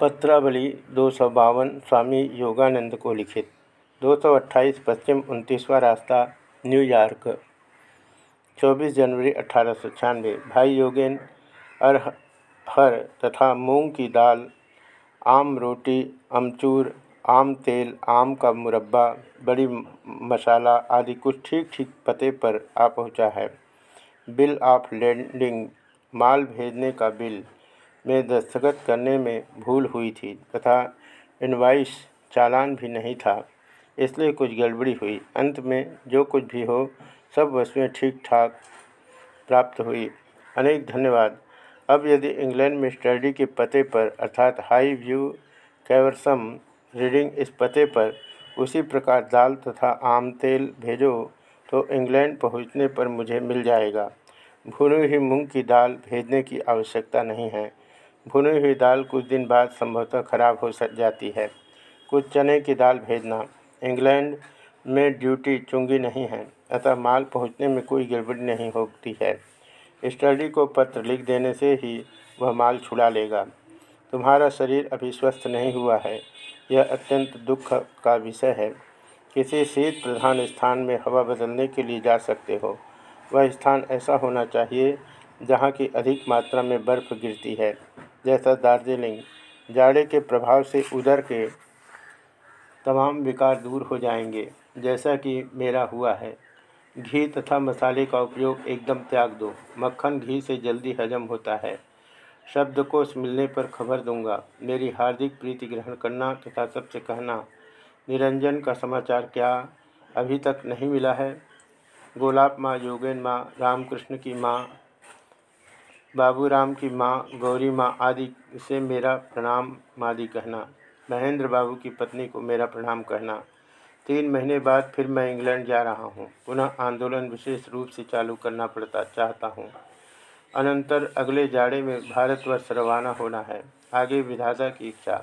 पत्रावली दो सौ बावन स्वामी योगानंद को लिखित। दो सौ अट्ठाईस पश्चिम उनतीसवां रास्ता न्यूयॉर्क चौबीस जनवरी अठारह सौ छियानवे, भाई योगेन अरहर तथा मूंग की दाल, आम रोटी, अमचूर, आम तेल, आम का मुरब्बा, बड़ी मसाला आदि कुछ ठीक ठीक पते पर आ पहुँचा है। बिल ऑफ़ लैंडिंग, माल भेजने का बिल में दस्तखत करने में भूल हुई थी तथा इनवाइस चालान भी नहीं था, इसलिए कुछ गड़बड़ी हुई। अंत में जो कुछ भी हो, सब वस्तुएँ ठीक ठाक प्राप्त हुई। अनेक धन्यवाद। अब यदि इंग्लैंड में स्टडी के पते पर, अर्थात हाई व्यू कैवरसम रीडिंग इस पते पर उसी प्रकार दाल तथा आम तेल भेजो तो इंग्लैंड पहुँचने पर मुझे मिल जाएगा। भुनी हुई मूंग की दाल भेजने की आवश्यकता नहीं है। भुनी हुई दाल कुछ दिन बाद संभवतः खराब हो जाती है। कुछ चने की दाल भेजना। इंग्लैंड में ड्यूटी चुंगी नहीं है, अतः माल पहुँचने में कोई गड़बड़ी नहीं होती है। स्टडी को पत्र लिख देने से ही वह माल छुड़ा लेगा। तुम्हारा शरीर अभी स्वस्थ नहीं हुआ है। यह अत्यंत दुख का विषय है। किसी शीत प्रधान स्थान में हवा बदलने के लिए जा सकते हो। वह स्थान ऐसा होना चाहिए जहाँ की अधिक मात्रा में बर्फ़ गिरती है। जैसा दार्जिलिंग जाड़े के प्रभाव से उधर के तमाम विकार दूर हो जाएँगे, जैसा कि मेरा हुआ है। घी तथा मसाले का उपयोग एकदम त्याग दो। मक्खन घी से जल्दी हजम होता है। शब्द शब्दकोश मिलने पर खबर दूँगा। मेरी हार्दिक प्रीति ग्रहण करना तथा सबसे कहना, निरंजन का समाचार क्या अभी तक नहीं मिला है? गोलाब माँ, योगेन माँ, रामकृष्ण की माँ बाबूराम की माँ, गौरी माँ आदि से मेरा प्रणाम मादी कहना, महेंद्र बाबू की पत्नी को मेरा प्रणाम कहना। तीन महीने बाद फिर मैं इंग्लैंड जा रहा हूँ। पुनः आंदोलन विशेष रूप से चालू करना पड़ता चाहता हूँ। अनंतर अगले जाड़े में भारतवर्ष रवाना होना है। आगे विधाता की इच्छा।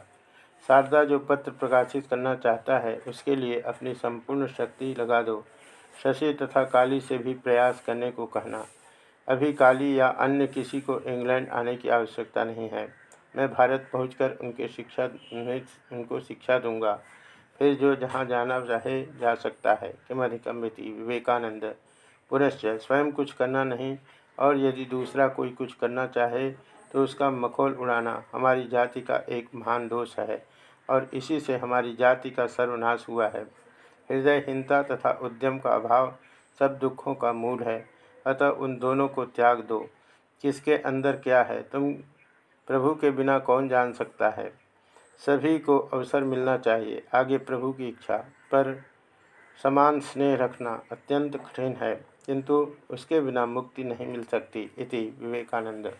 शारदा जो पत्र प्रकाशित करना चाहता है, उसके लिए अपनी संपूर्ण शक्ति लगा दो। शशि तथा काली से भी प्रयास करने को कहना। अभी काली या अन्य किसी को इंग्लैंड आने की आवश्यकता नहीं है। मैं भारत पहुंचकर उनके शिक्षा उन्हें, उनको शिक्षा दूँगा। फिर जो जहाँ जाना चाहे जा सकता है। किमधिकमिति विवेकानंद। पुनश्च स्वयं कुछ करना नहीं, और यदि दूसरा कोई कुछ करना चाहे तो उसका मखौल उड़ाना हमारी जाति का एक महान दोष है, और इसी से हमारी जाति का सर्वनाश हुआ है। हृदयहीनता तथा उद्यम का अभाव सब दुखों का मूल है। अतः उन दोनों को त्याग दो। किसके अंदर क्या है? तुम प्रभु के बिना कौन जान सकता है? सभी को अवसर मिलना चाहिए, आगे प्रभु की इच्छा। पर समान स्नेह रखना अत्यंत कठिन है, किंतु उसके बिना मुक्ति नहीं मिल सकती, इति विवेकानंद।